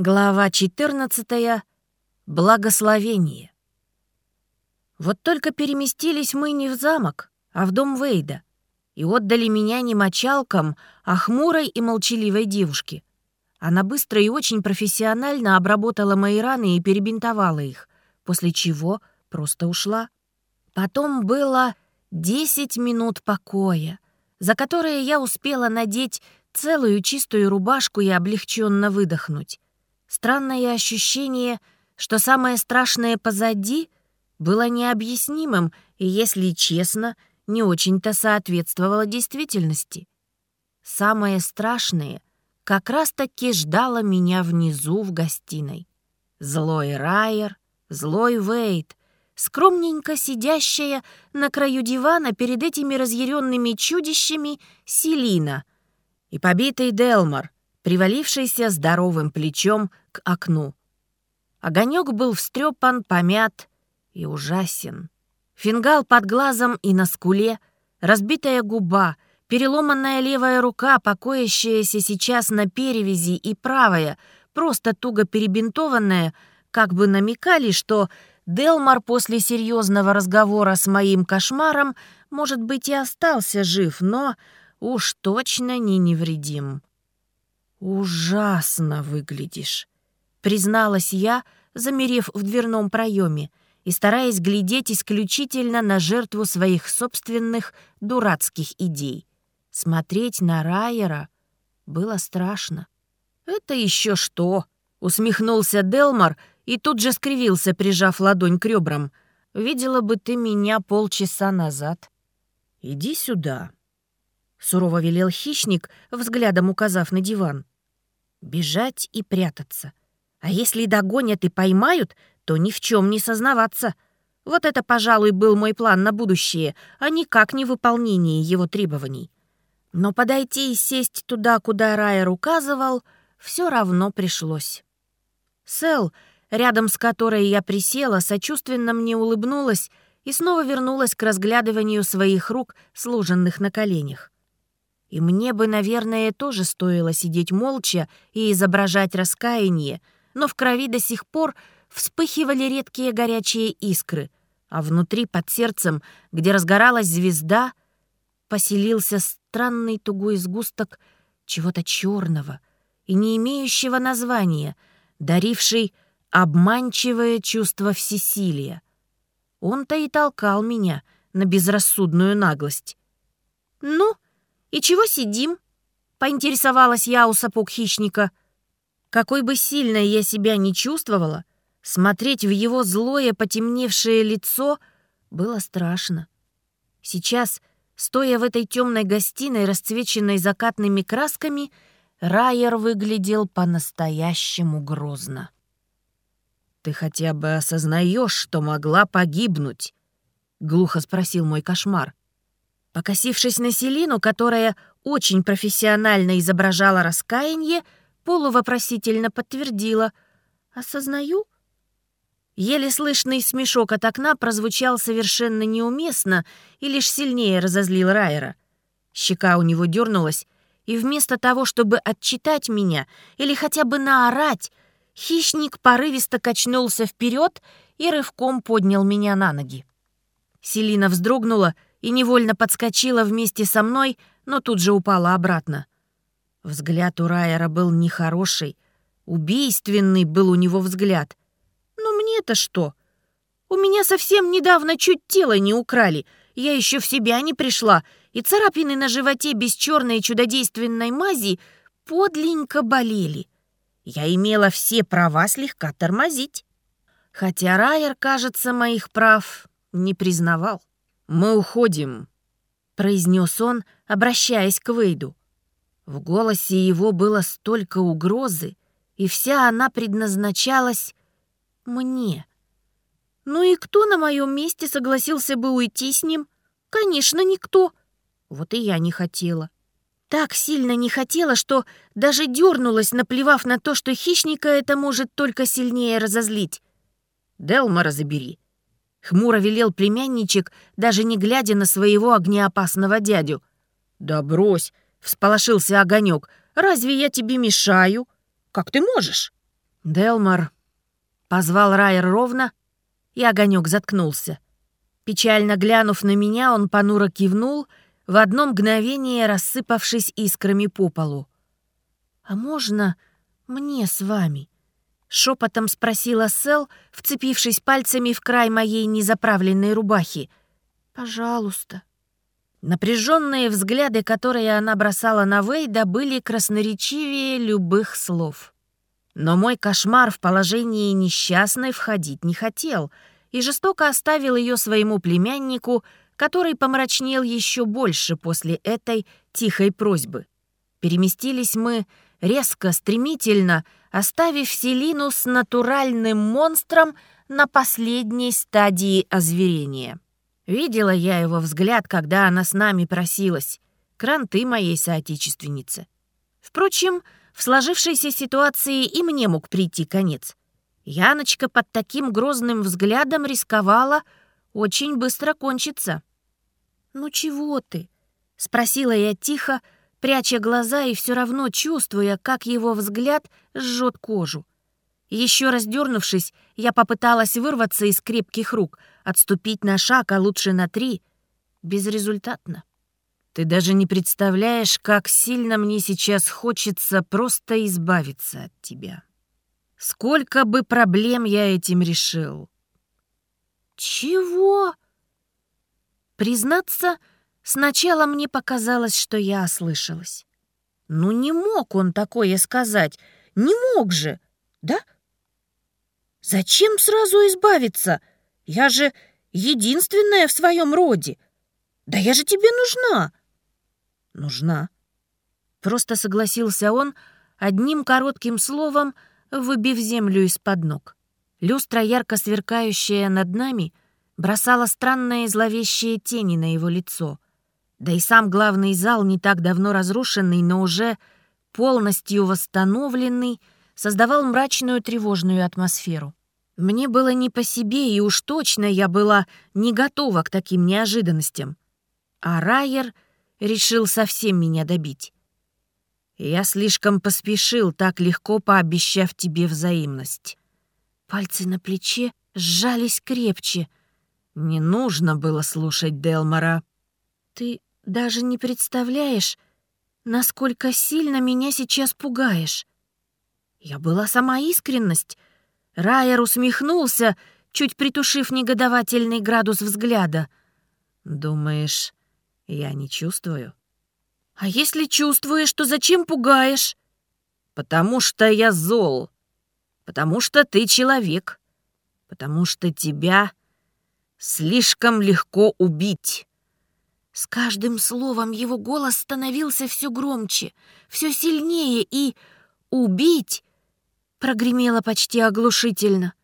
Глава 14. Благословение. Вот только переместились мы не в замок, а в дом Вейда, и отдали меня не мочалкам, а хмурой и молчаливой девушке. Она быстро и очень профессионально обработала мои раны и перебинтовала их, после чего просто ушла. Потом было 10 минут покоя, за которые я успела надеть целую чистую рубашку и облегченно выдохнуть. Странное ощущение, что самое страшное позади, было необъяснимым и, если честно, не очень-то соответствовало действительности. Самое страшное как раз-таки ждало меня внизу в гостиной. Злой Райер, злой Вейт, скромненько сидящая на краю дивана перед этими разъяренными чудищами Селина и побитый Делмар — привалившийся здоровым плечом к окну. Огонек был встрепан, помят и ужасен. Фингал под глазом и на скуле, разбитая губа, переломанная левая рука, покоящаяся сейчас на перевязи, и правая, просто туго перебинтованная, как бы намекали, что Делмар после серьезного разговора с моим кошмаром, может быть, и остался жив, но уж точно не невредим. «Ужасно выглядишь», — призналась я, замерев в дверном проеме и стараясь глядеть исключительно на жертву своих собственных дурацких идей. Смотреть на Райера было страшно. «Это еще что?» — усмехнулся Делмар и тут же скривился, прижав ладонь к ребрам. «Видела бы ты меня полчаса назад». «Иди сюда», — сурово велел хищник, взглядом указав на диван. «Бежать и прятаться. А если догонят и поймают, то ни в чем не сознаваться. Вот это, пожалуй, был мой план на будущее, а никак не выполнение его требований. Но подойти и сесть туда, куда Райер указывал, все равно пришлось. Сэл, рядом с которой я присела, сочувственно мне улыбнулась и снова вернулась к разглядыванию своих рук, сложенных на коленях. И мне бы, наверное, тоже стоило сидеть молча и изображать раскаяние, но в крови до сих пор вспыхивали редкие горячие искры, а внутри, под сердцем, где разгоралась звезда, поселился странный тугой сгусток чего-то черного и не имеющего названия, даривший обманчивое чувство всесилия. Он-то и толкал меня на безрассудную наглость. «Ну?» «И чего сидим?» — поинтересовалась я у сапог хищника. Какой бы сильно я себя не чувствовала, смотреть в его злое потемневшее лицо было страшно. Сейчас, стоя в этой темной гостиной, расцвеченной закатными красками, Райер выглядел по-настоящему грозно. «Ты хотя бы осознаешь, что могла погибнуть?» — глухо спросил мой кошмар. Покосившись на Селину, которая очень профессионально изображала раскаяние, полувопросительно подтвердила. «Осознаю?» Еле слышный смешок от окна прозвучал совершенно неуместно и лишь сильнее разозлил Райера. Щека у него дернулась, и вместо того, чтобы отчитать меня или хотя бы наорать, хищник порывисто качнулся вперед и рывком поднял меня на ноги. Селина вздрогнула — и невольно подскочила вместе со мной, но тут же упала обратно. Взгляд у Райера был нехороший, убийственный был у него взгляд. «Ну мне-то что? У меня совсем недавно чуть тело не украли, я еще в себя не пришла, и царапины на животе без черной чудодейственной мази подленько болели. Я имела все права слегка тормозить. Хотя Райер, кажется, моих прав не признавал. «Мы уходим», — произнес он, обращаясь к Вейду. В голосе его было столько угрозы, и вся она предназначалась мне. Ну и кто на моем месте согласился бы уйти с ним? Конечно, никто. Вот и я не хотела. Так сильно не хотела, что даже дернулась, наплевав на то, что хищника это может только сильнее разозлить. «Делмара забери», Хмуро велел племянничек, даже не глядя на своего огнеопасного дядю. «Да брось!» — всполошился огонек. «Разве я тебе мешаю? Как ты можешь?» «Делмар», — позвал Райер ровно, и огонек заткнулся. Печально глянув на меня, он понуро кивнул, в одно мгновение рассыпавшись искрами по полу. «А можно мне с вами?» — шепотом спросила Сэл, вцепившись пальцами в край моей незаправленной рубахи. «Пожалуйста». Напряженные взгляды, которые она бросала на Вейда, были красноречивее любых слов. Но мой кошмар в положении несчастной входить не хотел и жестоко оставил ее своему племяннику, который помрачнел еще больше после этой тихой просьбы. Переместились мы резко, стремительно, оставив Селину с натуральным монстром на последней стадии озверения. Видела я его взгляд, когда она с нами просилась. Кранты моей соотечественницы. Впрочем, в сложившейся ситуации и мне мог прийти конец. Яночка под таким грозным взглядом рисковала очень быстро кончиться. «Ну чего ты?» — спросила я тихо, пряча глаза и все равно чувствуя, как его взгляд жжет кожу. Еще раз дернувшись, я попыталась вырваться из крепких рук, отступить на шаг, а лучше на три. Безрезультатно. Ты даже не представляешь, как сильно мне сейчас хочется просто избавиться от тебя. Сколько бы проблем я этим решил. Чего? Признаться, сначала мне показалось, что я ослышалась. Ну не мог он такое сказать, не мог же, да? Зачем сразу избавиться? Я же единственная в своем роде. Да я же тебе нужна. Нужна. Просто согласился он, одним коротким словом выбив землю из-под ног. Люстра, ярко сверкающая над нами, бросала странные зловещие тени на его лицо. Да и сам главный зал, не так давно разрушенный, но уже полностью восстановленный, создавал мрачную тревожную атмосферу. Мне было не по себе, и уж точно я была не готова к таким неожиданностям. А Райер решил совсем меня добить. Я слишком поспешил, так легко пообещав тебе взаимность. Пальцы на плече сжались крепче. Не нужно было слушать Делмара. Ты даже не представляешь, насколько сильно меня сейчас пугаешь. Я была сама искренность — Райер усмехнулся, чуть притушив негодовательный градус взгляда. «Думаешь, я не чувствую?» «А если чувствуешь, то зачем пугаешь?» «Потому что я зол. Потому что ты человек. Потому что тебя слишком легко убить». С каждым словом его голос становился все громче, все сильнее, и «убить» прогремело почти оглушительно.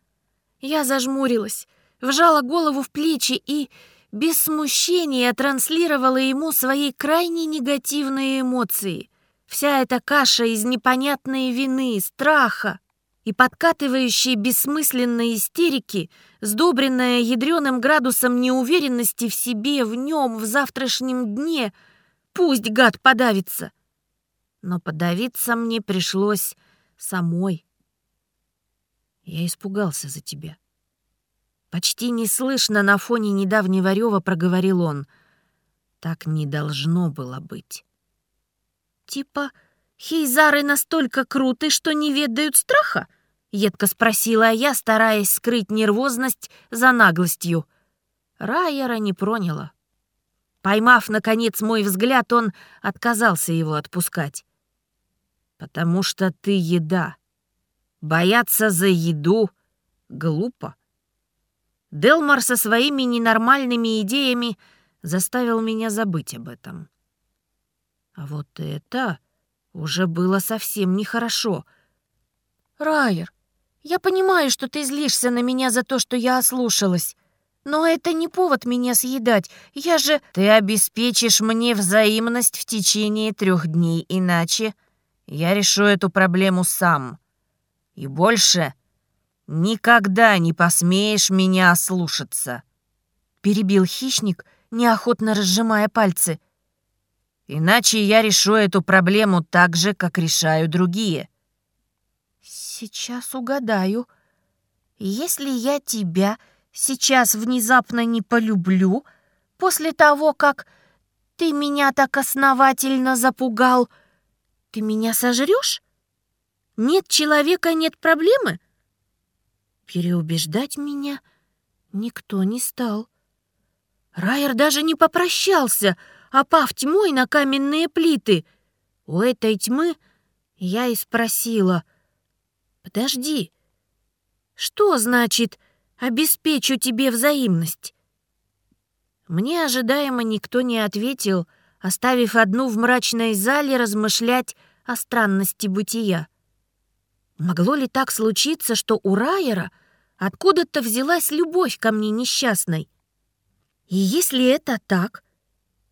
Я зажмурилась, вжала голову в плечи и без смущения транслировала ему свои крайне негативные эмоции. Вся эта каша из непонятной вины, страха и подкатывающей бессмысленной истерики, сдобренная ядреным градусом неуверенности в себе, в нем, в завтрашнем дне, пусть гад подавится. Но подавиться мне пришлось самой. Я испугался за тебя. Почти неслышно на фоне недавнего рева проговорил он. Так не должно было быть. Типа, хейзары настолько круты, что не ведают страха? Едко спросила я, стараясь скрыть нервозность за наглостью. Райера не проняла. Поймав, наконец, мой взгляд, он отказался его отпускать. «Потому что ты еда», Бояться за еду глупо. Делмар со своими ненормальными идеями заставил меня забыть об этом. А вот это уже было совсем нехорошо. «Райер, я понимаю, что ты злишься на меня за то, что я ослушалась. Но это не повод меня съедать. Я же... Ты обеспечишь мне взаимность в течение трех дней, иначе я решу эту проблему сам. И больше никогда не посмеешь меня ослушаться!» Перебил хищник, неохотно разжимая пальцы. «Иначе я решу эту проблему так же, как решаю другие». Сейчас угадаю. Если я тебя сейчас внезапно не полюблю, после того, как ты меня так основательно запугал, ты меня сожрешь? Нет человека, нет проблемы? Переубеждать меня никто не стал. Райер даже не попрощался, опав тьмой на каменные плиты. У этой тьмы я и спросила. «Подожди, что значит «обеспечу тебе взаимность»?» Мне ожидаемо никто не ответил, оставив одну в мрачной зале размышлять о странности бытия. Могло ли так случиться, что у Райера откуда-то взялась любовь ко мне несчастной? И если это так,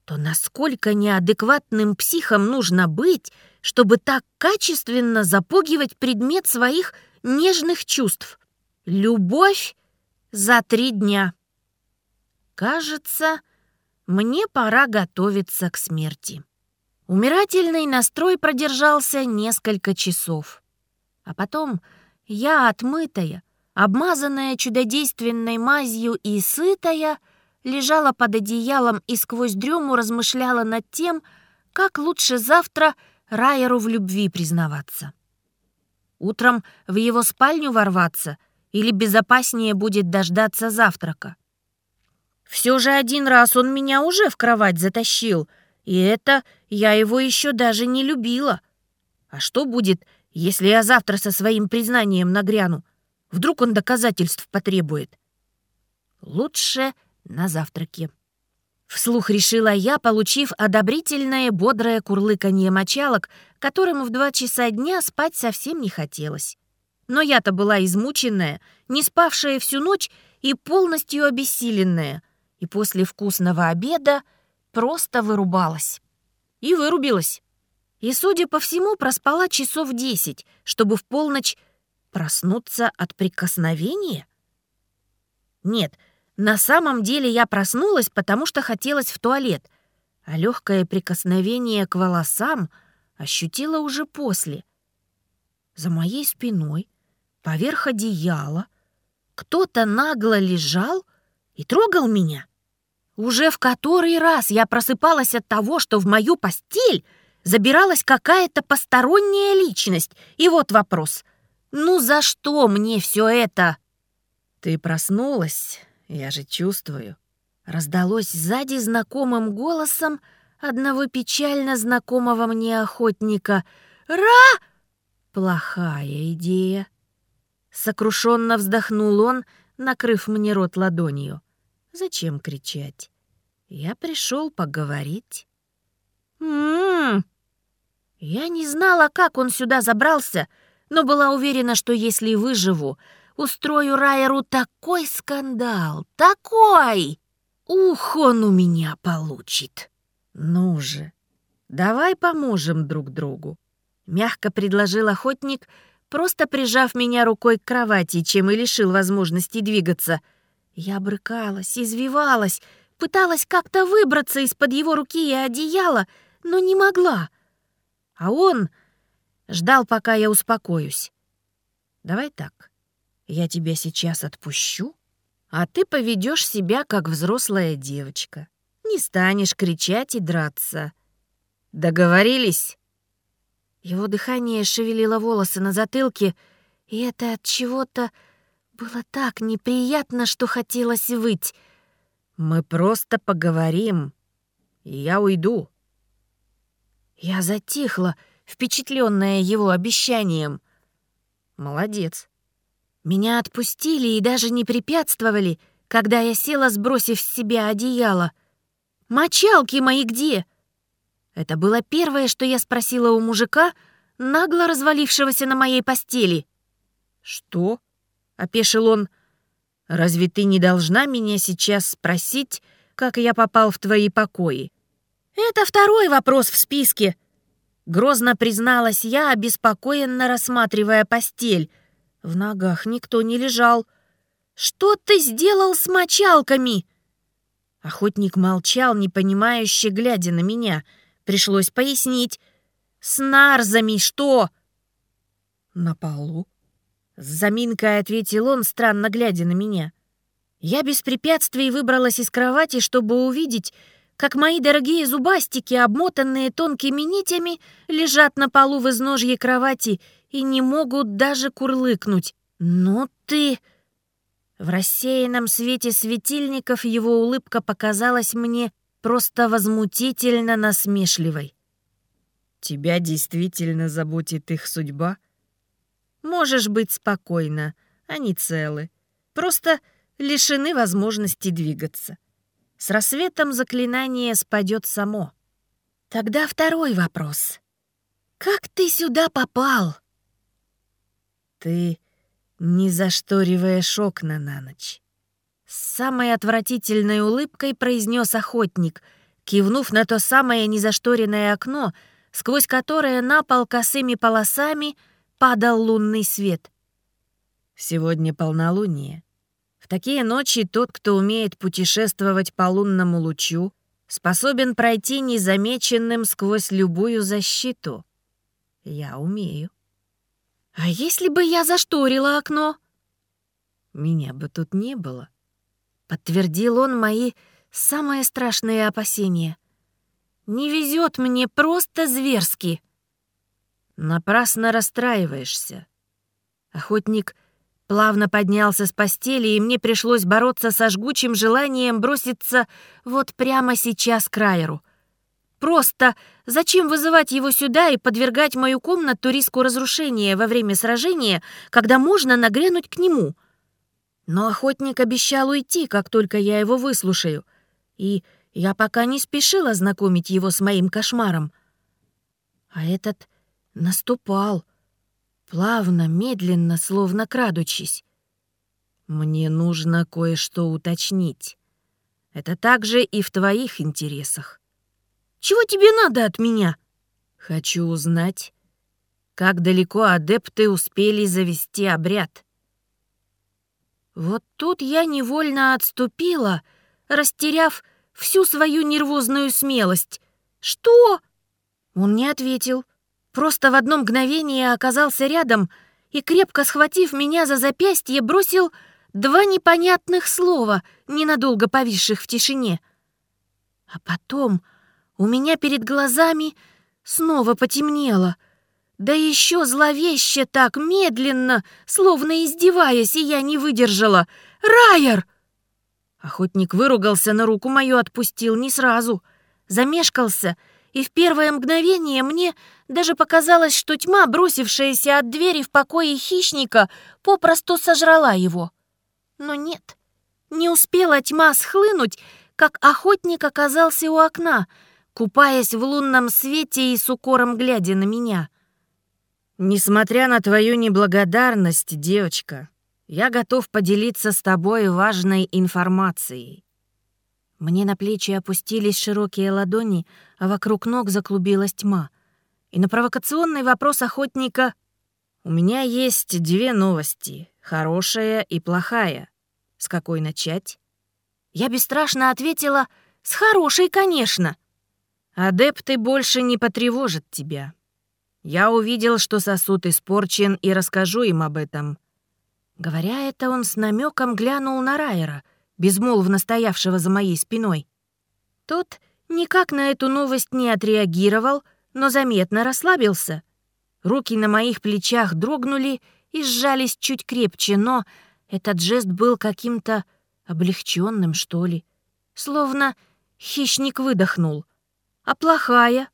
то насколько неадекватным психом нужно быть, чтобы так качественно запугивать предмет своих нежных чувств? Любовь за три дня. Кажется, мне пора готовиться к смерти. Умирательный настрой продержался несколько часов. А потом я, отмытая, обмазанная чудодейственной мазью и сытая, лежала под одеялом и сквозь дрему размышляла над тем, как лучше завтра Райеру в любви признаваться. Утром в его спальню ворваться или безопаснее будет дождаться завтрака. Все же один раз он меня уже в кровать затащил, и это я его еще даже не любила. А что будет, если я завтра со своим признанием нагряну? Вдруг он доказательств потребует? Лучше на завтраке. Вслух решила я, получив одобрительное бодрое курлыканье мочалок, которым в два часа дня спать совсем не хотелось. Но я-то была измученная, не спавшая всю ночь и полностью обессиленная, и после вкусного обеда просто вырубалась. И вырубилась. И, судя по всему, проспала часов десять, чтобы в полночь проснуться от прикосновения? Нет, на самом деле я проснулась, потому что хотелось в туалет, а легкое прикосновение к волосам ощутила уже после. За моей спиной, поверх одеяла, кто-то нагло лежал и трогал меня. Уже в который раз я просыпалась от того, что в мою постель забиралась какая-то посторонняя личность. И вот вопрос. Ну за что мне все это? Ты проснулась, я же чувствую. Раздалось сзади знакомым голосом одного печально знакомого мне охотника. «Ра!» Плохая идея. Сокрушенно вздохнул он, накрыв мне рот ладонью. Зачем кричать? Я пришел поговорить. М-м-м. Я не знала, как он сюда забрался, но была уверена, что если выживу, устрою Райеру такой скандал, такой! Ух, он у меня получит. Ну же, давай поможем друг другу. Мягко предложил охотник, просто прижав меня рукой к кровати, чем и лишил возможности двигаться. Я брыкалась, извивалась, пыталась как-то выбраться из-под его руки и одеяла, но не могла. А он ждал, пока я успокоюсь. Давай так. Я тебя сейчас отпущу, а ты поведешь себя как взрослая девочка. Не станешь кричать и драться. Договорились? Его дыхание шевелило волосы на затылке, и это от чего-то было так неприятно, что хотелось выть. Мы просто поговорим, и я уйду. Я затихла, впечатленная его обещанием. Молодец. Меня отпустили и даже не препятствовали, когда я села, сбросив с себя одеяло. «Мочалки мои где?» Это было первое, что я спросила у мужика, нагло развалившегося на моей постели. «Что?» — опешил он. «Разве ты не должна меня сейчас спросить, как я попал в твои покои?» «Это второй вопрос в списке», — грозно призналась я, обеспокоенно рассматривая постель. В ногах никто не лежал. «Что ты сделал с мочалками?» Охотник молчал, непонимающе глядя на меня. Пришлось пояснить. «С нарзами что?» На полу. С заминкой ответил он, странно глядя на меня. Я без препятствий выбралась из кровати, чтобы увидеть, как мои дорогие зубастики, обмотанные тонкими нитями, лежат на полу в изножье кровати и не могут даже курлыкнуть. «Ну ты...» В рассеянном свете светильников его улыбка показалась мне просто возмутительно насмешливой. «Тебя действительно заботит их судьба?» «Можешь быть спокойна, они целы. Просто лишены возможности двигаться. С рассветом заклинание спадет само. Тогда второй вопрос. Как ты сюда попал?» «Ты не зашториваешь окна на ночь. С самой отвратительной улыбкой произнес охотник, кивнув на то самое незашторенное окно, сквозь которое на пол косыми полосами падал лунный свет. Сегодня полнолуние. В такие ночи тот, кто умеет путешествовать по лунному лучу, способен пройти незамеченным сквозь любую защиту. Я умею. «А если бы я зашторила окно?» «Меня бы тут не было», — подтвердил он мои самые страшные опасения. «Не везет мне просто зверски». «Напрасно расстраиваешься». Охотник плавно поднялся с постели, и мне пришлось бороться со жгучим желанием броситься вот прямо сейчас к Райеру — Просто зачем вызывать его сюда и подвергать мою комнату риску разрушения во время сражения, когда можно нагрянуть к нему? Но охотник обещал уйти, как только я его выслушаю, и я пока не спешила знакомить его с моим кошмаром. А этот наступал, плавно, медленно, словно крадучись. Мне нужно кое-что уточнить. Это также и в твоих интересах. Чего тебе надо от меня?» «Хочу узнать, как далеко адепты успели завести обряд». Вот тут я невольно отступила, растеряв всю свою нервозную смелость. «Что?» Он не ответил, просто в одно мгновение оказался рядом и, крепко схватив меня за запястье, бросил два непонятных слова, ненадолго повисших в тишине. А потом у меня перед глазами снова потемнело. Да еще зловеще так, медленно, словно издеваясь, и я не выдержала. «Райер!» Охотник выругался, на руку мою отпустил не сразу. Замешкался, и в первое мгновение мне даже показалось, что тьма, бросившаяся от двери в покое хищника, попросту сожрала его. Но нет, не успела тьма схлынуть, как охотник оказался у окна — купаясь в лунном свете и с укором глядя на меня. «Несмотря на твою неблагодарность, девочка, я готов поделиться с тобой важной информацией». Мне на плечи опустились широкие ладони, а вокруг ног заклубилась тьма. И на провокационный вопрос охотника «У меня есть две новости, хорошая и плохая. С какой начать?» Я бесстрашно ответила «С хорошей, конечно!» Адепты больше не потревожат тебя. Я увидел, что сосуд испорчен, и расскажу им об этом». Говоря это, он с намеком глянул на Райера, безмолвно стоявшего за моей спиной. Тот никак на эту новость не отреагировал, но заметно расслабился. Руки на моих плечах дрогнули и сжались чуть крепче, но этот жест был каким-то облегченным, что ли. Словно хищник выдохнул — а плохая?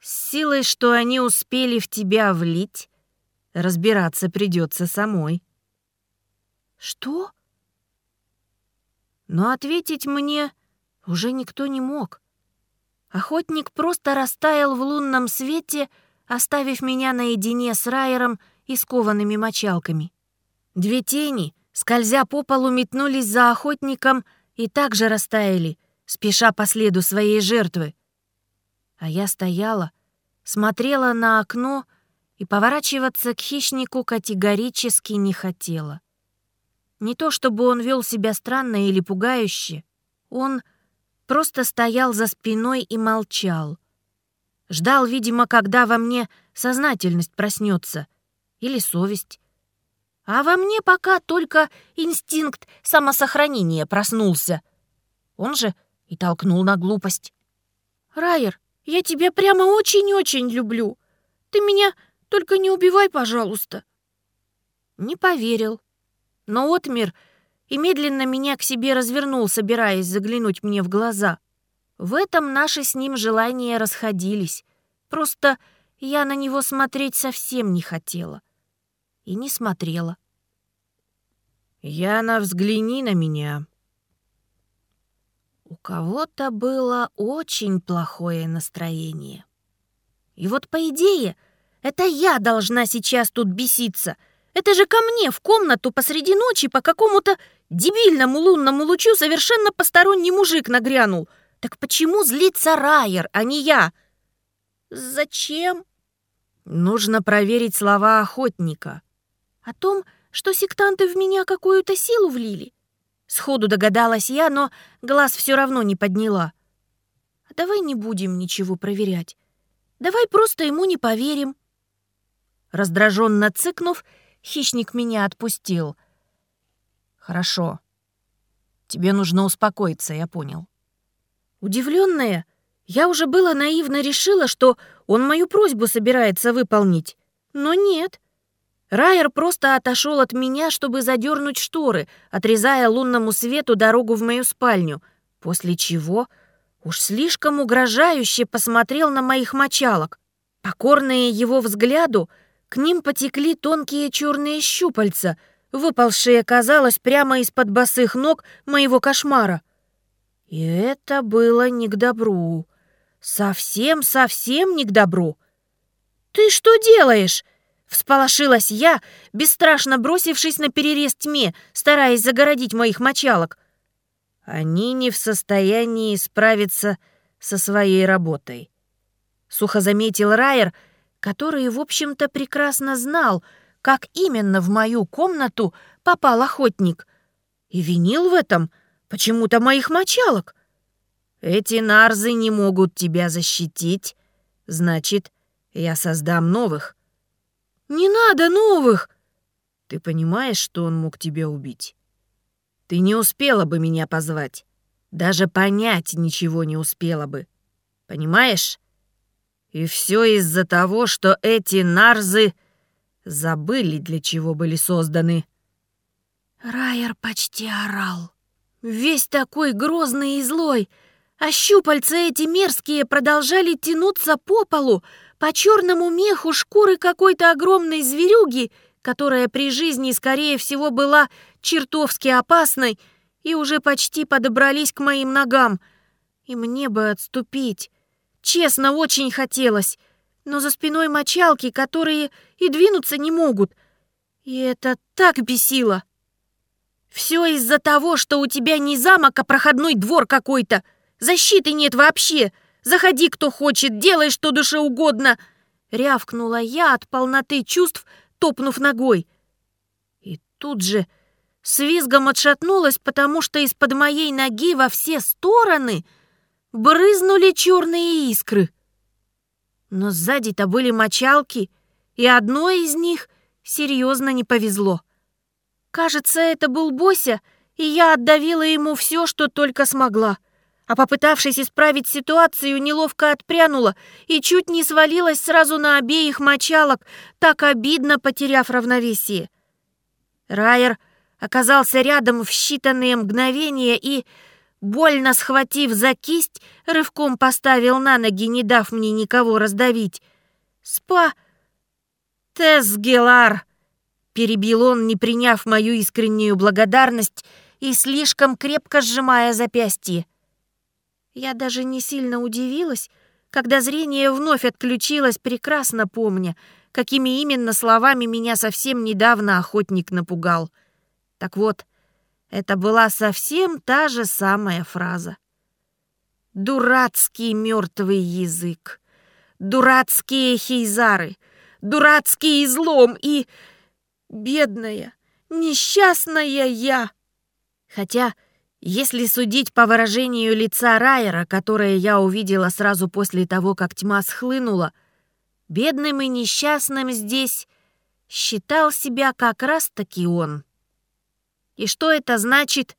С силой, что они успели в тебя влить, разбираться придется самой. Что? Но ответить мне уже никто не мог. Охотник просто растаял в лунном свете, оставив меня наедине с Райером и скованными мочалками. Две тени, скользя по полу, метнулись за охотником и также растаяли — спеша по следу своей жертвы. А я стояла, смотрела на окно и поворачиваться к хищнику категорически не хотела. Не то чтобы он вел себя странно или пугающе, он просто стоял за спиной и молчал. Ждал, видимо, когда во мне сознательность проснется, или совесть. А во мне пока только инстинкт самосохранения проснулся. Он же и толкнул на глупость. «Райер, я тебя прямо очень-очень люблю. Ты меня только не убивай, пожалуйста». Не поверил. Но Отмер и медленно меня к себе развернул, собираясь заглянуть мне в глаза. В этом наши с ним желания расходились. Просто я на него смотреть совсем не хотела. И не смотрела. «Яна, взгляни на меня». У кого-то было очень плохое настроение. И вот, по идее, это я должна сейчас тут беситься. Это же ко мне в комнату посреди ночи по какому-то дебильному лунному лучу совершенно посторонний мужик нагрянул. Так почему злится Райер, а не я? Зачем? Нужно проверить слова охотника. О том, что сектанты в меня какую-то силу влили. Сходу догадалась я, но глаз все равно не подняла. А давай не будем ничего проверять. Давай просто ему не поверим. Раздраженно цыкнув, хищник меня отпустил. Хорошо. Тебе нужно успокоиться, я понял. Удивленная, я уже было наивно решила, что он мою просьбу собирается выполнить. Но нет. Райер просто отошел от меня, чтобы задернуть шторы, отрезая лунному свету дорогу в мою спальню, после чего уж слишком угрожающе посмотрел на моих мочалок. Покорные его взгляду, к ним потекли тонкие черные щупальца, выпалшие, казалось, прямо из-под босых ног моего кошмара. И это было не к добру. Совсем-совсем не к добру. «Ты что делаешь?» Всполошилась я, бесстрашно бросившись на перерез тьме, стараясь загородить моих мочалок. Они не в состоянии справиться со своей работой. Сухо заметил Райер, который, в общем-то, прекрасно знал, как именно в мою комнату попал охотник. И винил в этом почему-то моих мочалок. Эти нарзы не могут тебя защитить, значит, я создам новых. «Не надо новых!» «Ты понимаешь, что он мог тебя убить? Ты не успела бы меня позвать. Даже понять ничего не успела бы. Понимаешь? И все из-за того, что эти нарзы забыли, для чего были созданы». Райер почти орал. Весь такой грозный и злой, а щупальца эти мерзкие продолжали тянуться по полу, по черному меху шкуры какой-то огромной зверюги, которая при жизни, скорее всего, была чертовски опасной, и уже почти подобрались к моим ногам. И мне бы отступить. Честно, очень хотелось. Но за спиной мочалки, которые и двинуться не могут. И это так бесило. Все из-за того, что у тебя не замок, а проходной двор какой-то. Защиты нет вообще. Заходи, кто хочет, делай, что душе угодно!» Рявкнула я от полноты чувств, топнув ногой. И тут же с визгом отшатнулась, потому что из-под моей ноги во все стороны брызнули черные искры. Но сзади-то были мочалки, и одной из них серьезно не повезло. Кажется, это был Бося, и я отдавила ему все, что только смогла — а попытавшись исправить ситуацию, неловко отпрянула и чуть не свалилась сразу на обеих мочалок, так обидно потеряв равновесие. Райер оказался рядом в считанные мгновения и, больно схватив за кисть, рывком поставил на ноги, не дав мне никого раздавить. «Спа... Тесгелар!» — перебил он, не приняв мою искреннюю благодарность и слишком крепко сжимая запястье. Я даже не сильно удивилась, когда зрение вновь отключилось, прекрасно помня, какими именно словами меня совсем недавно охотник напугал. Так вот, это была совсем та же самая фраза. Дурацкий мертвый язык, дурацкие хейзары, дурацкий излом и... бедная, несчастная я. Хотя если судить по выражению лица Райера, которое я увидела сразу после того, как тьма схлынула, бедным и несчастным здесь считал себя как раз-таки он. «И что это значит?»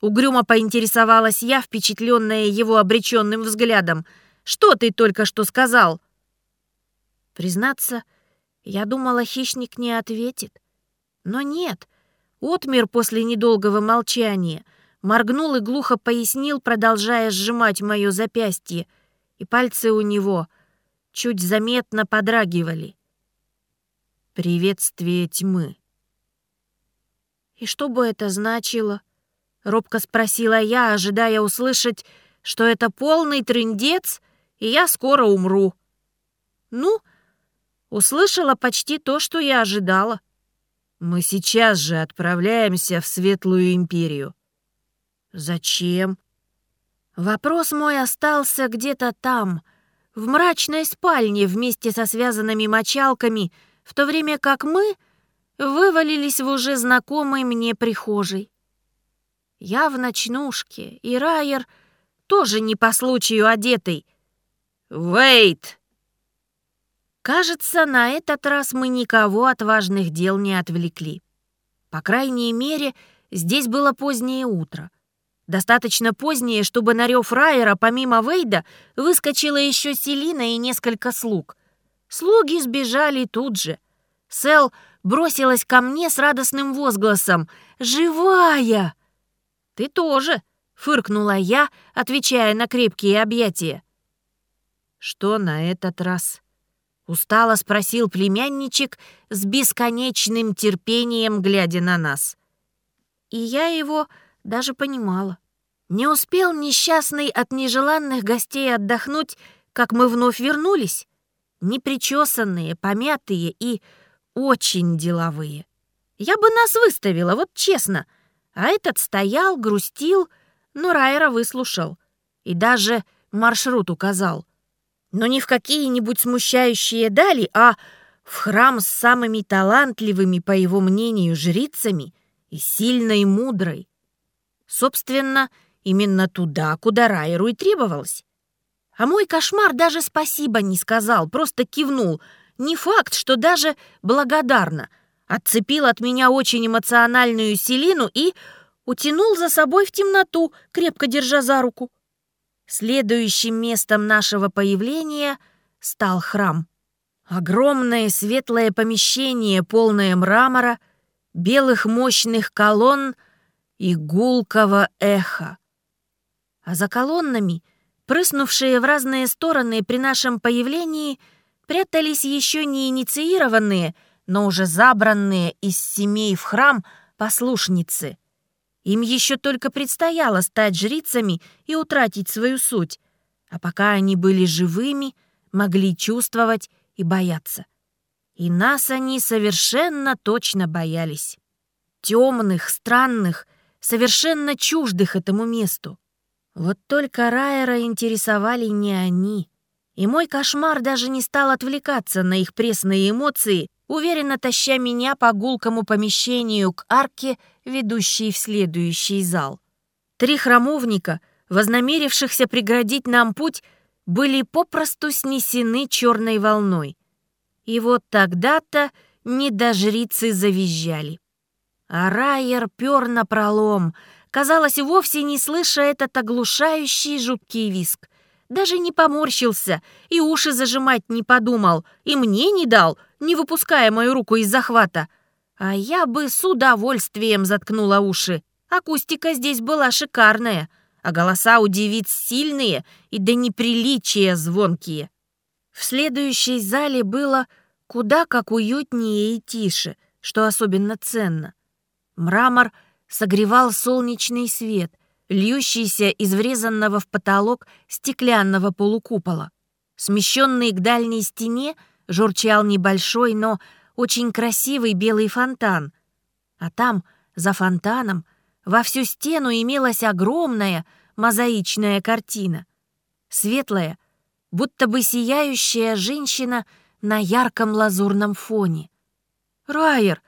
Угрюмо поинтересовалась я, впечатленная его обреченным взглядом. «Что ты только что сказал?» Признаться, я думала, хищник не ответит. Но нет, отмер после недолгого молчания, моргнул и глухо пояснил, продолжая сжимать мое запястье, и пальцы у него чуть заметно подрагивали. «Приветствие тьмы». «И что бы это значило?» — робко спросила я, ожидая услышать, что это полный трындец, и я скоро умру. Ну, услышала почти то, что я ожидала. Мы сейчас же отправляемся в Светлую Империю. Зачем? Вопрос мой остался где-то там, в мрачной спальне вместе со связанными мочалками, в то время как мы вывалились в уже знакомой мне прихожей. Я в ночнушке, и Райер тоже не по случаю одетый. «Вейт!» Кажется, на этот раз мы никого от важных дел не отвлекли. По крайней мере, здесь было позднее утро. Достаточно позднее, чтобы на рев Райера помимо Вейда выскочила еще Селина и несколько слуг. Слуги сбежали тут же. Сел бросилась ко мне с радостным возгласом «Живая!» «Ты тоже!» — фыркнула я, отвечая на крепкие объятия. «Что на этот раз?» — устало спросил племянничек с бесконечным терпением, глядя на нас. И я его даже понимала. Не успел несчастный от нежеланных гостей отдохнуть, как мы вновь вернулись, непричесанные, помятые и очень деловые. Я бы нас выставила, вот честно — а этот стоял, грустил, но Райера выслушал и даже маршрут указал. Но не в какие-нибудь смущающие дали, а в храм с самыми талантливыми, по его мнению, жрицами и сильной и мудрой. Собственно, именно туда, куда Райеру и требовалось. А мой кошмар даже спасибо не сказал, просто кивнул. Не факт, что даже благодарна — отцепил от меня очень эмоциональную Селину и утянул за собой в темноту, крепко держа за руку. Следующим местом нашего появления стал храм. Огромное светлое помещение, полное мрамора, белых мощных колонн и гулкого эха. А за колоннами, прыснувшие в разные стороны при нашем появлении, прятались еще не инициированные, но уже забранные из семей в храм послушницы. Им еще только предстояло стать жрицами и утратить свою суть, а пока они были живыми, могли чувствовать и бояться. И нас они совершенно точно боялись. Темных, странных, совершенно чуждых этому месту. Вот только Райера интересовали не они. И мой кошмар даже не стал отвлекаться на их пресные эмоции, уверенно таща меня по гулкому помещению к арке, ведущей в следующий зал. Три храмовника, вознамерившихся преградить нам путь, были попросту снесены черной волной. И вот тогда-то недожрицы завизжали. А Райер пёр на пролом, казалось, вовсе не слыша этот оглушающий жуткий виск. Даже не поморщился и уши зажимать не подумал, и мне не дал, не выпуская мою руку из захвата. А я бы с удовольствием заткнула уши. Акустика здесь была шикарная, а голоса у девиц сильные и до неприличия звонкие. В следующей зале было куда как уютнее и тише, что особенно ценно. Мрамор согревал солнечный свет — льющийся из врезанного в потолок стеклянного полукупола. Смещенный к дальней стене журчал небольшой, но очень красивый белый фонтан. А там, за фонтаном, во всю стену имелась огромная мозаичная картина. Светлая, будто бы сияющая женщина на ярком лазурном фоне. «Райер!»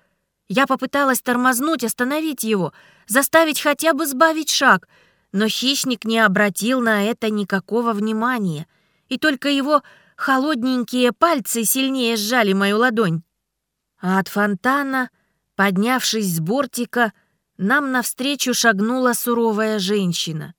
Я попыталась тормознуть, остановить его, заставить хотя бы сбавить шаг, но хищник не обратил на это никакого внимания, и только его холодненькие пальцы сильнее сжали мою ладонь. а от фонтана, поднявшись с бортика, нам навстречу шагнула суровая женщина.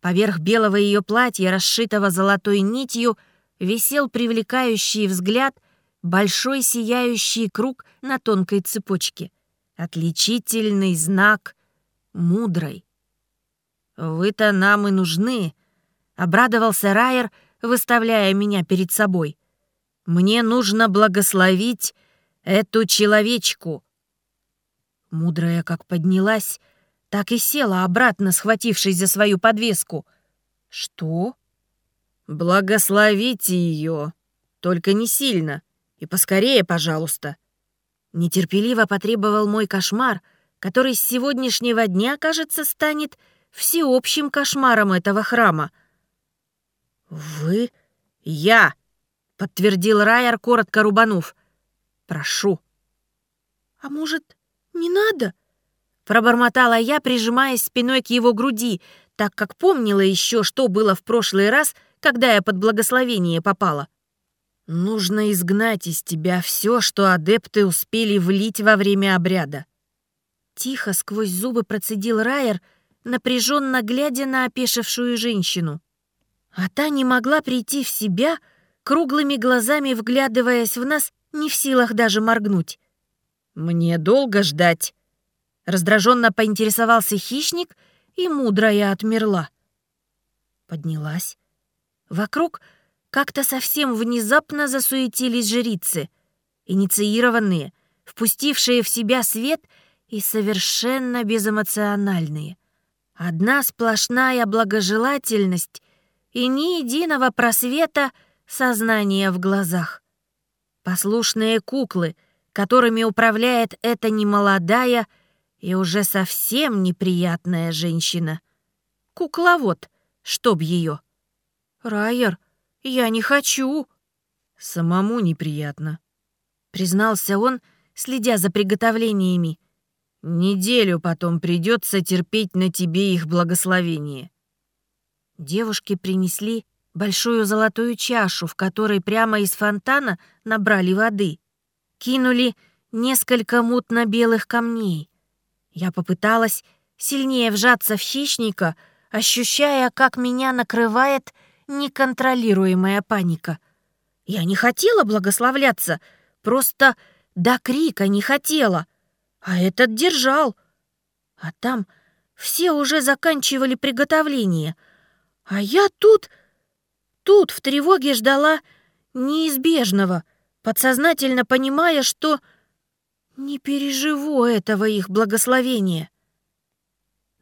Поверх белого ее платья, расшитого золотой нитью, висел привлекающий взгляд большой сияющий круг на тонкой цепочке. Отличительный знак мудрой. «Вы-то нам и нужны», — обрадовался Райер, выставляя меня перед собой. «Мне нужно благословить эту человечку». Мудрая как поднялась, так и села обратно, схватившись за свою подвеску. «Что?» «Благословите ее, только не сильно, и поскорее, пожалуйста». Нетерпеливо потребовал мой кошмар, который с сегодняшнего дня, кажется, станет всеобщим кошмаром этого храма. «Вы? Я!» — подтвердил Райер, коротко рубанув. «Прошу». «А может, не надо?» Пробормотала я, прижимаясь спиной к его груди, так как помнила еще, что было в прошлый раз, когда я под благословение попала. «Нужно изгнать из тебя все, что адепты успели влить во время обряда». Тихо сквозь зубы процедил Райер, напряженно глядя на опешившую женщину. А та не могла прийти в себя, круглыми глазами вглядываясь в нас, не в силах даже моргнуть. «Мне долго ждать?» Раздраженно поинтересовался хищник, и мудрая отмерла. Поднялась. Вокруг как-то совсем внезапно засуетились жрицы, инициированные, впустившие в себя свет и совершенно безэмоциональные. Одна сплошная благожелательность и ни единого просвета сознания в глазах. Послушные куклы, которыми управляет эта немолодая и уже совсем неприятная женщина. Кукловод, чтоб ее. Райер, я не хочу. Самому неприятно, признался он, следя за приготовлениями. Неделю потом придется терпеть на тебе их благословение. Девушки принесли большую золотую чашу, в которой прямо из фонтана набрали воды. Кинули несколько мутно-белых камней. Я попыталась сильнее вжаться в хищника, ощущая, как меня накрывает неконтролируемая паника. Я не хотела благословляться, просто до крика не хотела — а этот держал. А там все уже заканчивали приготовление. А я тут... Тут в тревоге ждала неизбежного, подсознательно понимая, что не переживу этого их благословения.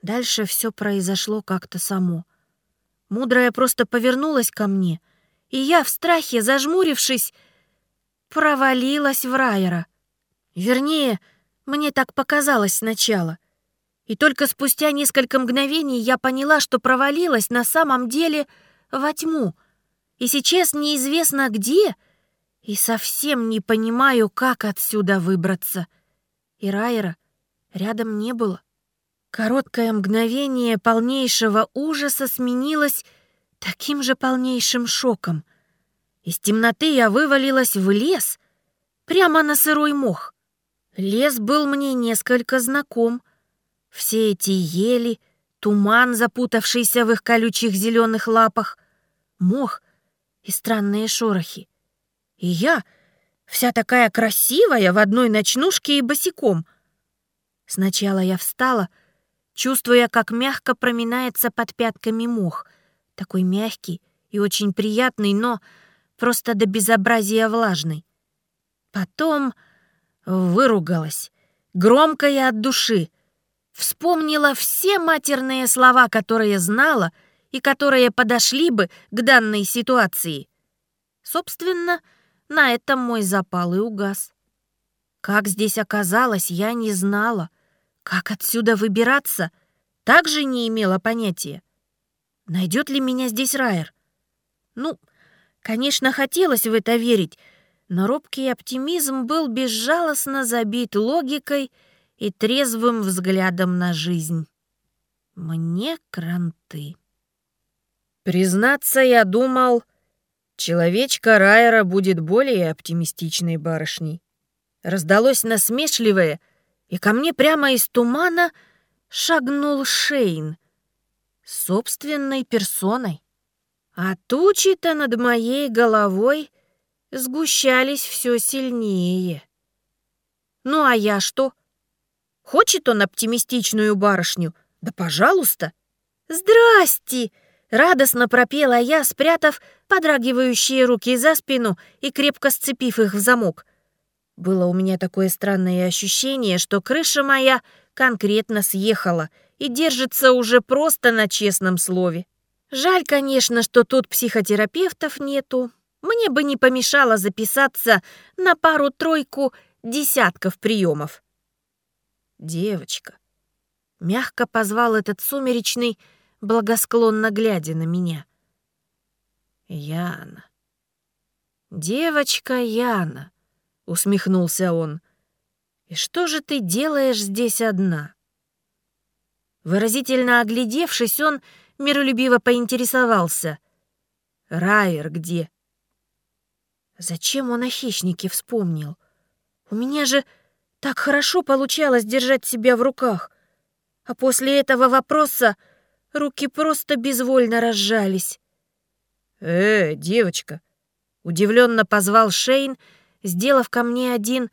Дальше все произошло как-то само. Мудрая просто повернулась ко мне, и я в страхе, зажмурившись, провалилась в Райера. Вернее, мне так показалось сначала. И только спустя несколько мгновений я поняла, что провалилась на самом деле во тьму. И сейчас неизвестно где, и совсем не понимаю, как отсюда выбраться. И Райера рядом не было. Короткое мгновение полнейшего ужаса сменилось таким же полнейшим шоком. Из темноты я вывалилась в лес, прямо на сырой мох. Лес был мне несколько знаком. Все эти ели, туман, запутавшийся в их колючих зеленых лапах, мох и странные шорохи. И я, вся такая красивая, в одной ночнушке и босиком. Сначала я встала, чувствуя, как мягко проминается под пятками мох, такой мягкий и очень приятный, но просто до безобразия влажный. Потом Выругалась, громко и от души. Вспомнила все матерные слова, которые знала и которые подошли бы к данной ситуации. Собственно, на этом мой запал и угас. Как здесь оказалось, я не знала. Как отсюда выбираться, также не имела понятия. Найдет ли меня здесь Райер? Ну, конечно, хотелось в это верить, но робкий оптимизм был безжалостно забит логикой и трезвым взглядом на жизнь. Мне кранты. Признаться, я думал, человечка Райера будет более оптимистичной барышней. Раздалось насмешливое, и ко мне прямо из тумана шагнул Шейн собственной персоной. А тучи-то над моей головой сгущались все сильнее. Ну а я что? Хочет он оптимистичную барышню? Да пожалуйста. «Здрасте!» — радостно пропела я, спрятав подрагивающие руки за спину и крепко сцепив их в замок. Было у меня такое странное ощущение, что крыша моя конкретно съехала и держится уже просто на честном слове. Жаль, конечно, что тут психотерапевтов нету. Мне бы не помешало записаться на пару-тройку десятков приемов. Девочка. Мягко позвал этот сумеречный, благосклонно глядя на меня. Яна. Девочка Яна, усмехнулся он. И что же ты делаешь здесь одна? Выразительно оглядевшись, он миролюбиво поинтересовался. «Райер где?» Зачем он о хищнике вспомнил? У меня же так хорошо получалось держать себя в руках. А после этого вопроса руки просто безвольно разжались. «Э, девочка!» — удивленно позвал Шейн, сделав ко мне один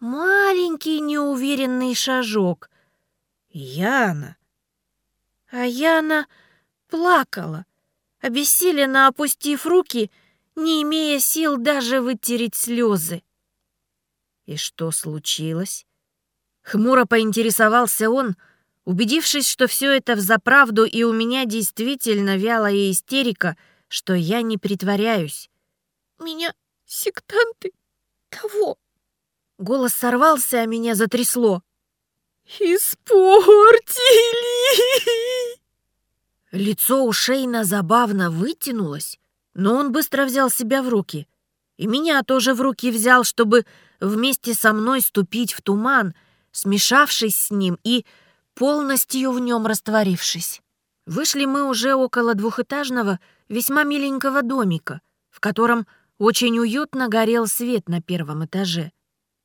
маленький неуверенный шажок. «Яна!» А Яна плакала, обессиленно опустив руки — не имея сил даже вытереть слезы. И что случилось? Хмуро поинтересовался он, убедившись, что все это взаправду и у меня действительно вялая истерика, что я не притворяюсь. «Меня сектанты того...» Голос сорвался, а меня затрясло. «Испортили!» Лицо у Шейна забавно вытянулось, но он быстро взял себя в руки. И меня тоже в руки взял, чтобы вместе со мной ступить в туман, смешавшись с ним и полностью в нем растворившись. Вышли мы уже около двухэтажного, весьма миленького домика, в котором очень уютно горел свет на первом этаже.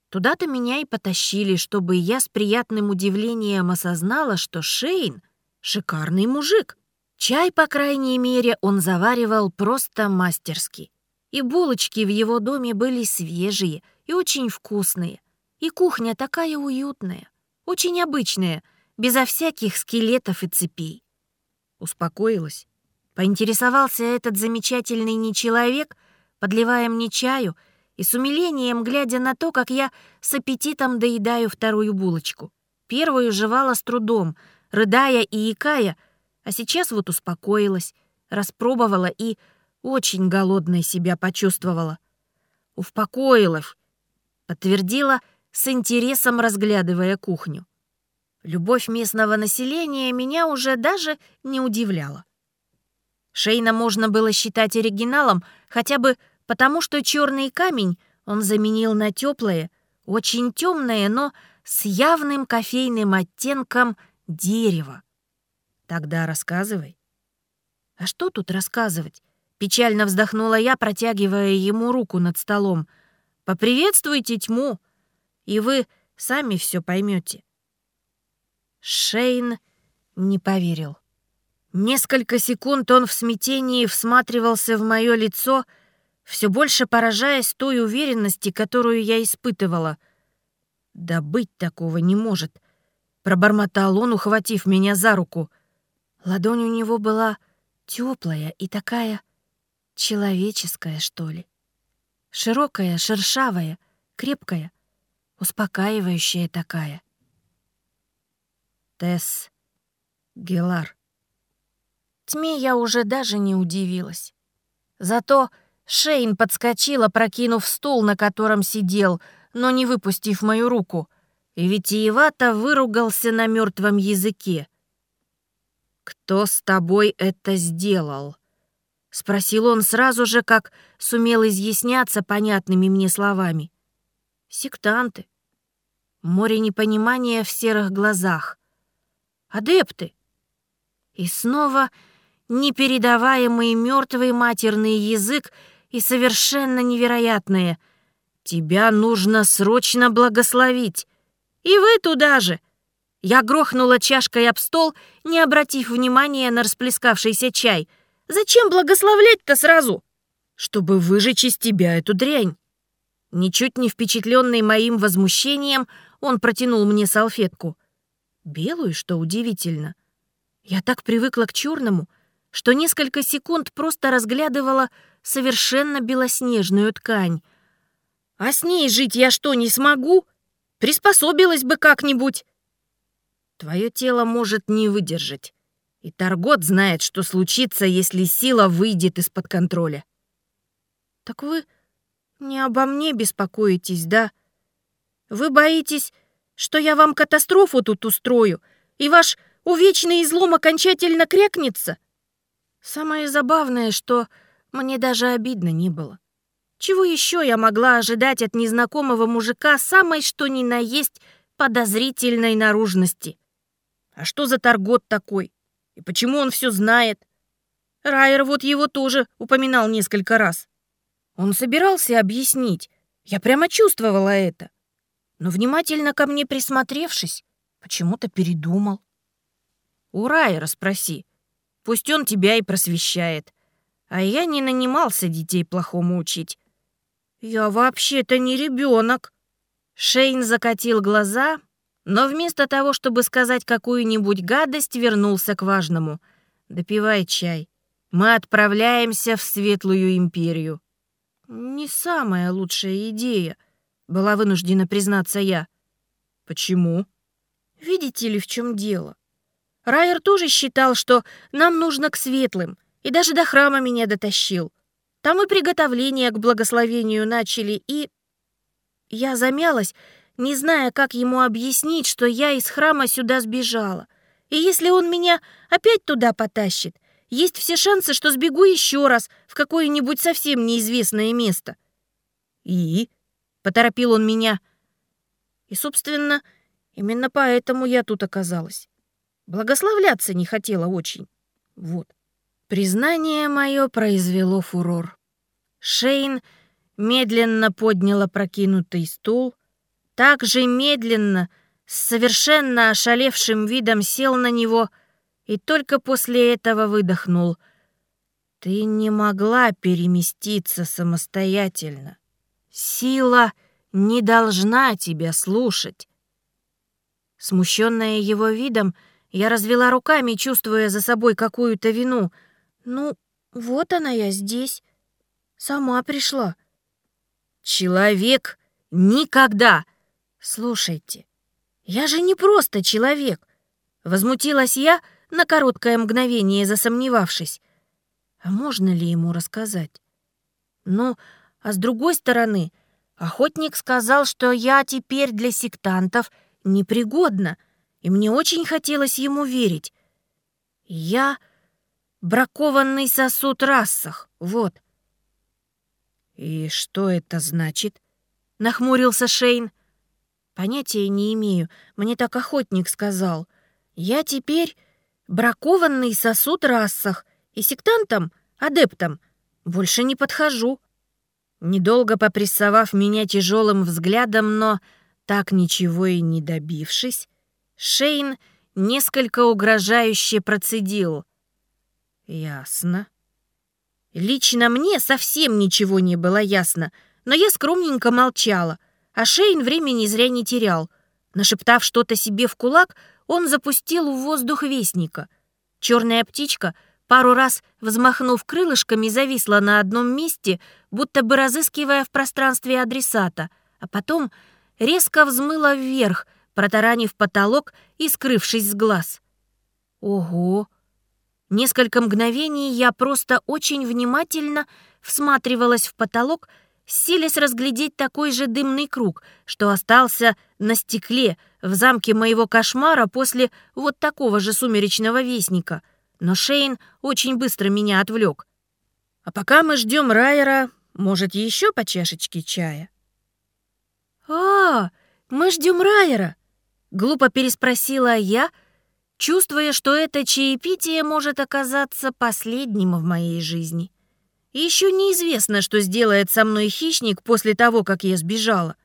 Туда-то меня и потащили, чтобы я с приятным удивлением осознала, что Шейн — шикарный мужик. Чай, по крайней мере, он заваривал просто мастерски. И булочки в его доме были свежие и очень вкусные. И кухня такая уютная, очень обычная, безо всяких скелетов и цепей. Успокоилась. Поинтересовался этот замечательный нечеловек, подливая мне чаю и с умилением глядя на то, как я с аппетитом доедаю вторую булочку. Первую жевала с трудом, рыдая и икая — а сейчас вот успокоилась, распробовала и очень голодной себя почувствовала. Успокоилась, подтвердила с интересом, разглядывая кухню. Любовь местного населения меня уже даже не удивляла. Шейна можно было считать оригиналом хотя бы потому, что черный камень он заменил на теплое, очень темное, но с явным кофейным оттенком дерево. Тогда рассказывай. А что тут рассказывать? Печально вздохнула я, протягивая ему руку над столом. Поприветствуйте тьму, и вы сами все поймете. Шейн не поверил. Несколько секунд он в смятении всматривался в мое лицо, все больше поражаясь той уверенности, которую я испытывала. «Да быть такого не может», — пробормотал он, ухватив меня за руку. Ладонь у него была теплая и такая человеческая, что ли. Широкая, шершавая, крепкая, успокаивающая такая. Тесс Гелар. Тьме я уже даже не удивилась. Зато Шейн подскочила, прокинув стул, на котором сидел, но не выпустив мою руку, витиевато выругался на мертвом языке — «Кто с тобой это сделал?» — спросил он сразу же, как сумел изъясняться понятными мне словами. «Сектанты. Море непонимания в серых глазах. Адепты. И снова непередаваемый мертвый матерный язык и совершенно невероятное. Тебя нужно срочно благословить. И вы туда же. Я грохнула чашкой об стол, не обратив внимания на расплескавшийся чай. Зачем благословлять-то сразу? Чтобы выжечь из тебя эту дрянь. Ничуть не впечатленный моим возмущением, он протянул мне салфетку. Белую, что удивительно. Я так привыкла к черному, что несколько секунд просто разглядывала совершенно белоснежную ткань. А с ней жить я что, не смогу? Приспособилась бы как-нибудь. Твое тело может не выдержать. И Таргот знает, что случится, если сила выйдет из-под контроля. Так вы не обо мне беспокоитесь, да? Вы боитесь, что я вам катастрофу тут устрою, и ваш увечный излом окончательно крякнется? Самое забавное, что мне даже обидно не было. Чего еще я могла ожидать от незнакомого мужика самой что ни на есть подозрительной наружности? А что за торгот такой? И почему он все знает? Райер вот его тоже упоминал несколько раз. Он собирался объяснить. Я прямо чувствовала это. Но внимательно ко мне присмотревшись, почему-то передумал. У Райера спроси. Пусть он тебя и просвещает. А я не нанимался детей плохому учить. «Я вообще-то не ребенок. Шейн закатил глаза, но вместо того, чтобы сказать какую-нибудь гадость, вернулся к важному. «Допивай чай. Мы отправляемся в Светлую Империю». «Не самая лучшая идея», — была вынуждена признаться я. «Почему?» «Видите ли, в чем дело? Райер тоже считал, что нам нужно к светлым, и даже до храма меня дотащил. Там и приготовления к благословению начали, и... Я замялась, не зная, как ему объяснить, что я из храма сюда сбежала. И если он меня опять туда потащит, есть все шансы, что сбегу еще раз в какое-нибудь совсем неизвестное место. «И?» — поторопил он меня. И, собственно, именно поэтому я тут оказалась. Благословляться не хотела очень. Вот. Признание мое произвело фурор. Шейн медленно поднял опрокинутый стул, так же медленно, с совершенно ошалевшим видом сел на него и только после этого выдохнул. «Ты не могла переместиться самостоятельно. Сила не должна тебя слушать». Смущенная его видом, я развела руками, чувствуя за собой какую-то вину — «Ну, вот она я здесь. Сама пришла». «Человек никогда!» «Слушайте, я же не просто человек!» Возмутилась я, на короткое мгновение засомневавшись. А можно ли ему рассказать? Ну, а с другой стороны, охотник сказал, что я теперь для сектантов непригодна, и мне очень хотелось ему верить. Я Бракованный сосуд расах, вот. И что это значит? Нахмурился Шейн. Понятия не имею, мне так охотник сказал. Я теперь бракованный сосуд расах, и сектантам, адептам, больше не подхожу. Недолго попрессовав меня тяжелым взглядом, но так ничего и не добившись, Шейн несколько угрожающе процедил. Ясно. Лично мне совсем ничего не было ясно, но я скромненько молчала, а Шейн времени зря не терял. Нашептав что-то себе в кулак, он запустил в воздух вестника. Черная птичка, пару раз взмахнув крылышками, зависла на одном месте, будто бы разыскивая в пространстве адресата, а потом резко взмыла вверх, протаранив потолок и скрывшись с глаз. Ого! Несколько мгновений я просто очень внимательно всматривалась в потолок, силясь разглядеть такой же дымный круг, что остался на стекле в замке моего кошмара после вот такого же сумеречного вестника. Но Шейн очень быстро меня отвлек. А пока мы ждем Райера, может, еще по чашечке чая? «А, мы ждем Райера!» — глупо переспросила я — чувствуя, что это чаепитие может оказаться последним в моей жизни. Еще неизвестно, что сделает со мной хищник после того, как я сбежала.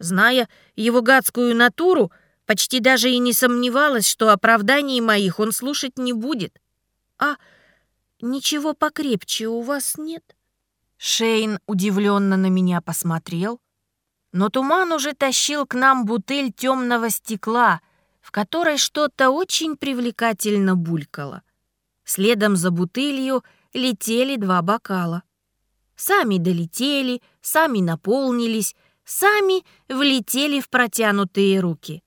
Зная его гадскую натуру, почти даже и не сомневалась, что оправданий моих он слушать не будет. А ничего покрепче у вас нет? Шейн удивленно на меня посмотрел, но туман уже тащил к нам бутыль темного стекла, в которой что-то очень привлекательно булькало. Следом за бутылью летели два бокала. Сами долетели, сами наполнились, сами влетели в протянутые руки.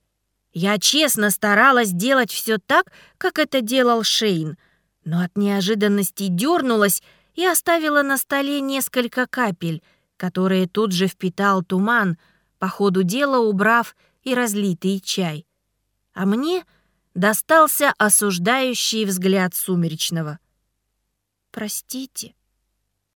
Я честно старалась делать все так, как это делал Шейн, но от неожиданности дернулась и оставила на столе несколько капель, которые тут же впитал туман, по ходу дела убрав и разлитый чай. А мне достался осуждающий взгляд сумеречного. «Простите»,